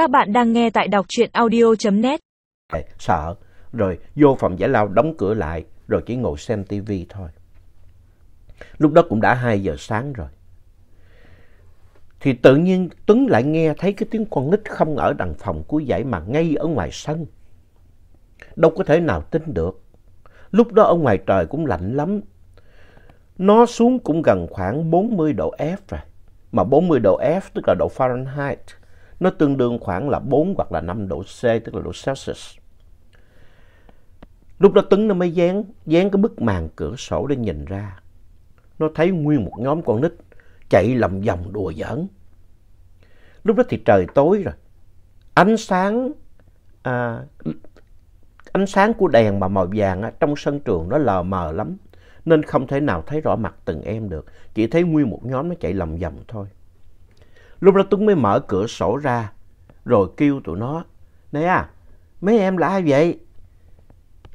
Các bạn đang nghe tại đọc truyện audio.net. Sợ, rồi vô phòng giải lao đóng cửa lại, rồi chỉ ngồi xem tivi thôi. Lúc đó cũng đã 2 giờ sáng rồi. Thì tự nhiên Tuấn lại nghe thấy cái tiếng con nít không ở đằng phòng của dãy mà ngay ở ngoài sân. Đâu có thể nào tin được. Lúc đó ở ngoài trời cũng lạnh lắm. Nó xuống cũng gần khoảng 40 độ F rồi. Mà 40 độ F tức là độ Fahrenheit. Nó tương đương khoảng là 4 hoặc là 5 độ C tức là độ Celsius. Lúc đó Tuấn nó mới dán, dán cái bức màn cửa sổ để nhìn ra. Nó thấy nguyên một nhóm con nít chạy lầm vòng đùa giỡn. Lúc đó thì trời tối rồi. Ánh sáng à, ánh sáng của đèn mà màu vàng á, trong sân trường nó lờ mờ lắm. Nên không thể nào thấy rõ mặt từng em được. Chỉ thấy nguyên một nhóm nó chạy lầm vòng thôi. Lúc đó Tuấn mới mở cửa sổ ra. Rồi kêu tụi nó. nè à, mấy em là ai vậy?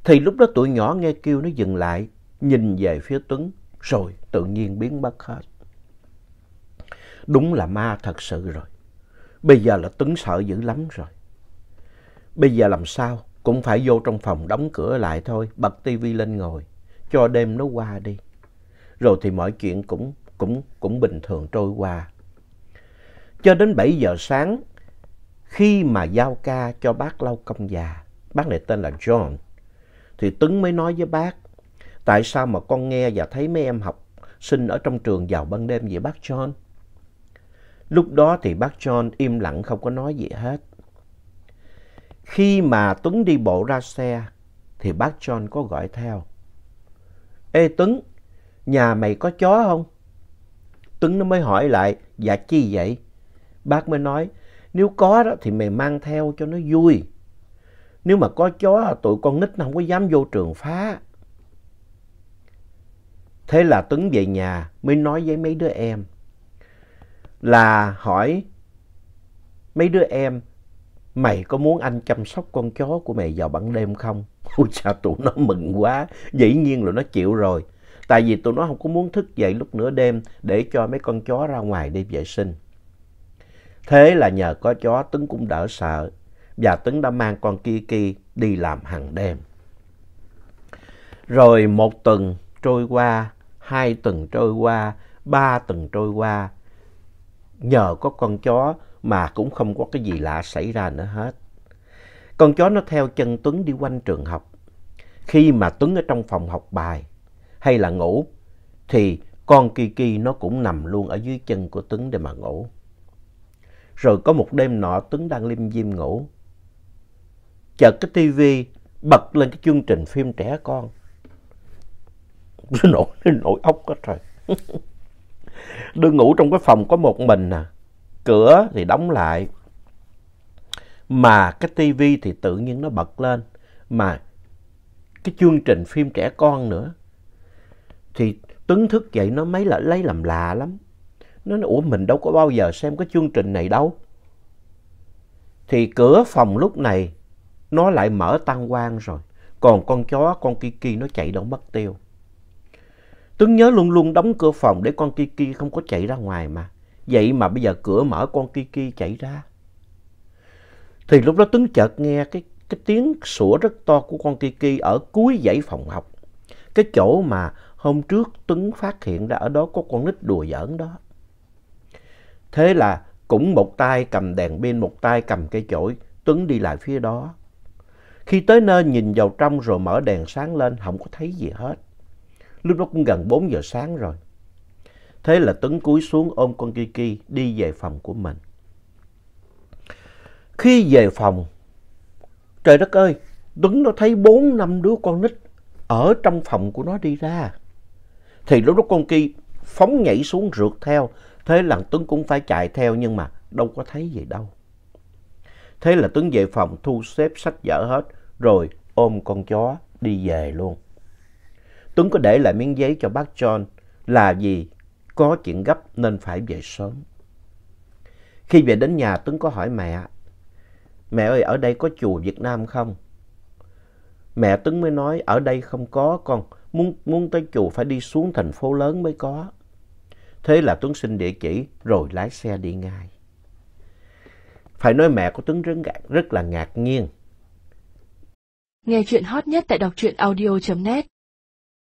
Thì lúc đó tụi nhỏ nghe kêu nó dừng lại. Nhìn về phía Tuấn. Rồi tự nhiên biến mất hết. Đúng là ma thật sự rồi. Bây giờ là Tuấn sợ dữ lắm rồi. Bây giờ làm sao? Cũng phải vô trong phòng đóng cửa lại thôi. Bật tivi lên ngồi. Cho đêm nó qua đi. Rồi thì mọi chuyện cũng, cũng, cũng bình thường trôi qua. Cho đến 7 giờ sáng, khi mà giao ca cho bác lau công già, bác này tên là John, thì Tuấn mới nói với bác, tại sao mà con nghe và thấy mấy em học sinh ở trong trường vào ban đêm vậy bác John? Lúc đó thì bác John im lặng không có nói gì hết. Khi mà Tuấn đi bộ ra xe, thì bác John có gọi theo. Ê Tuấn, nhà mày có chó không? Tuấn nó mới hỏi lại, dạ chi vậy? Bác mới nói, nếu có đó thì mày mang theo cho nó vui. Nếu mà có chó, tụi con nít nó không có dám vô trường phá. Thế là Tuấn về nhà mới nói với mấy đứa em. Là hỏi mấy đứa em, mày có muốn anh chăm sóc con chó của mày vào ban đêm không? Ôi cha, tụi nó mừng quá, dĩ nhiên là nó chịu rồi. Tại vì tụi nó không có muốn thức dậy lúc nửa đêm để cho mấy con chó ra ngoài đi vệ sinh. Thế là nhờ có chó Tuấn cũng đỡ sợ và Tuấn đã mang con Kiki đi làm hàng đêm. Rồi một tuần trôi qua, hai tuần trôi qua, ba tuần trôi qua. Nhờ có con chó mà cũng không có cái gì lạ xảy ra nữa hết. Con chó nó theo chân Tuấn đi quanh trường học. Khi mà Tuấn ở trong phòng học bài hay là ngủ thì con Kiki nó cũng nằm luôn ở dưới chân của Tuấn để mà ngủ. Rồi có một đêm nọ Tuấn đang lim dim ngủ. Chợt cái tivi bật lên cái chương trình phim trẻ con. Nó nổi, nó nổi ốc hết rồi. Đừng ngủ trong cái phòng có một mình à. Cửa thì đóng lại. Mà cái tivi thì tự nhiên nó bật lên. Mà cái chương trình phim trẻ con nữa. Thì Tuấn thức dậy nó mấy là lấy làm lạ lắm. Nó nói, ủa mình đâu có bao giờ xem cái chương trình này đâu. Thì cửa phòng lúc này nó lại mở tăng quang rồi. Còn con chó, con Kiki nó chạy đâu mất tiêu. Tuấn nhớ luôn luôn đóng cửa phòng để con Kiki không có chạy ra ngoài mà. Vậy mà bây giờ cửa mở con Kiki chạy ra. Thì lúc đó Tuấn chợt nghe cái, cái tiếng sủa rất to của con Kiki ở cuối dãy phòng học. Cái chỗ mà hôm trước Tuấn phát hiện ra ở đó có con nít đùa giỡn đó. Thế là cũng một tay cầm đèn pin, một tay cầm cây chổi, Tuấn đi lại phía đó. Khi tới nơi nhìn vào trong rồi mở đèn sáng lên, không có thấy gì hết. Lúc đó cũng gần 4 giờ sáng rồi. Thế là Tuấn cúi xuống ôm con Kiki đi về phòng của mình. Khi về phòng, trời đất ơi, Tuấn nó thấy bốn năm đứa con nít ở trong phòng của nó đi ra. Thì lúc đó con Ki phóng nhảy xuống rượt theo, Thế là Tuấn cũng phải chạy theo nhưng mà đâu có thấy gì đâu. Thế là Tuấn về phòng thu xếp sách vở hết rồi ôm con chó đi về luôn. Tuấn có để lại miếng giấy cho bác John là vì có chuyện gấp nên phải về sớm. Khi về đến nhà Tuấn có hỏi mẹ, mẹ ơi ở đây có chùa Việt Nam không? Mẹ Tuấn mới nói ở đây không có con, muốn, muốn tới chùa phải đi xuống thành phố lớn mới có. Thế là Tuấn xin địa chỉ rồi lái xe đi ngay. Phải nói mẹ của Tuấn rất, rất là ngạc nhiên. Nghe chuyện hot nhất tại đọc truyện audio.net